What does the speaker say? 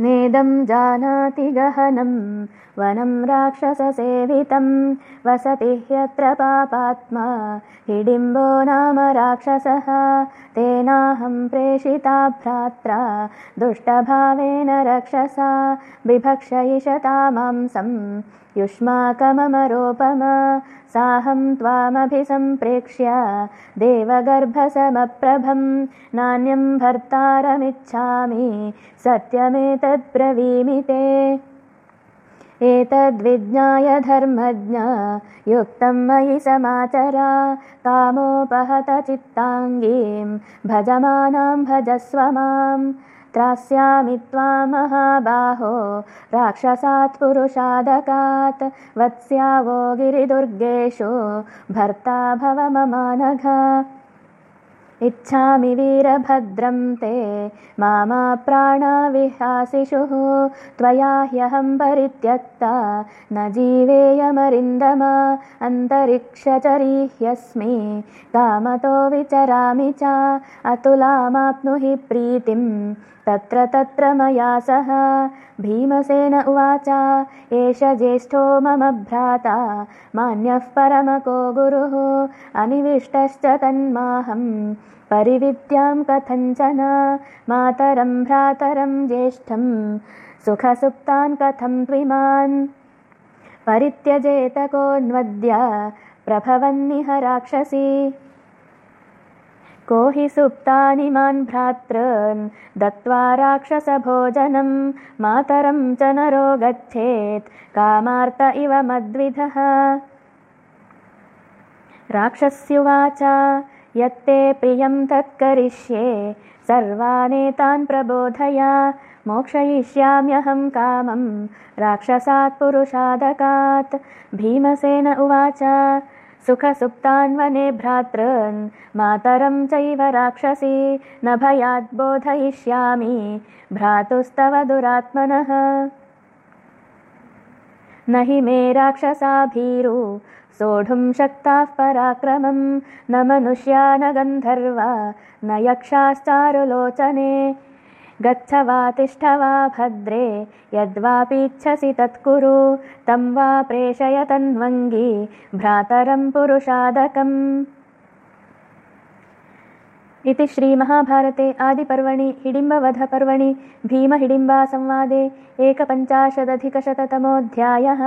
नेदं जानाति गहनं वनं राक्षससेवितं वसति ह्यत्र पापात्मा हिडिम्बो नाम राक्षसः तेनाहं प्रेषिता भ्रात्रा दुष्टभावेन रक्षसा बिभक्षयिषता मांसं युष्माकममरोपम साहं त्वामभिसम्प्रेक्ष्य देवगर्भसमप्रभं नान्यं भर्तारमिच्छामि सत्यमेतद्ब्रवीमि ते। एतद्विज्ञाय धर्मज्ञ मयि समाचरा कामोपहतचित्ताङ्गीं भजमानां भजस्व माम् त्रास्यामि महाबाहो राक्षसात् पुरुषादकात् वत्स्यावो गिरिदुर्गेषु भर्ता भव ममानघ इच्छामि वीरभद्रं ते। मामा प्राणाविहासिषुः त्वया ह्यहं परित्यक्ता। न जीवेयमरिन्दम। अन्तरिक्षचरीह्यस्मि कामतो विचरामि च। अतुलामाप्नुहि प्रीतिं। तत्र तत्र मया सह। भीमसेन उवाच। एष ज्येष्ठो मम भ्राता। मान्यः परमको गुरुः। अनिविष्टश्च तन्माहं परिविद्यां कथञ्चन मातरं भ्रातरं ज्येष्ठं सुखसुप्तान् कथं त्विमान्? परित्यजेतकोऽन्वद्य प्रभवन्निह राक्षसी। को हि सुप्तानिमान् भ्रातॄन् दत्त्वा राक्षसभोजनं? मातरं च नरो गच्छेत् कामार्त इव मद्विधः। राक्षस्युवाच यत्ते प्रियं तत्करिष्ये सर्वानेतान् प्रबोधय। मोक्षयिष्याम्यहं कामं राक्षसात् पुरुषादकात् भीमसेन उवाच सुखसुप्तान्वने भ्रातॄन् मातरं चैव राक्षसी न भयाद् बोधयिष्यामि भ्रातुस्तव दुरात्मनः। न हि मे राक्षसा भीरु सोढुं शक्ताः पराक्रमं न मनुष्या न गन्धर्वा न यक्षाश्चारुलोचने। गच्छ वा तिष्ठ वा भद्रे यद्वापीच्छसि तत्कुरु तं वा प्रेषय तन्वङ्गी भ्रातरं पुरुषादकम्। इति श्रीमहाभारते आदिपर्वणि हिडिम्बवधपर्वणि भीमहिडिम्बासंवादे एकपञ्चाशदधिकशततमोऽध्यायः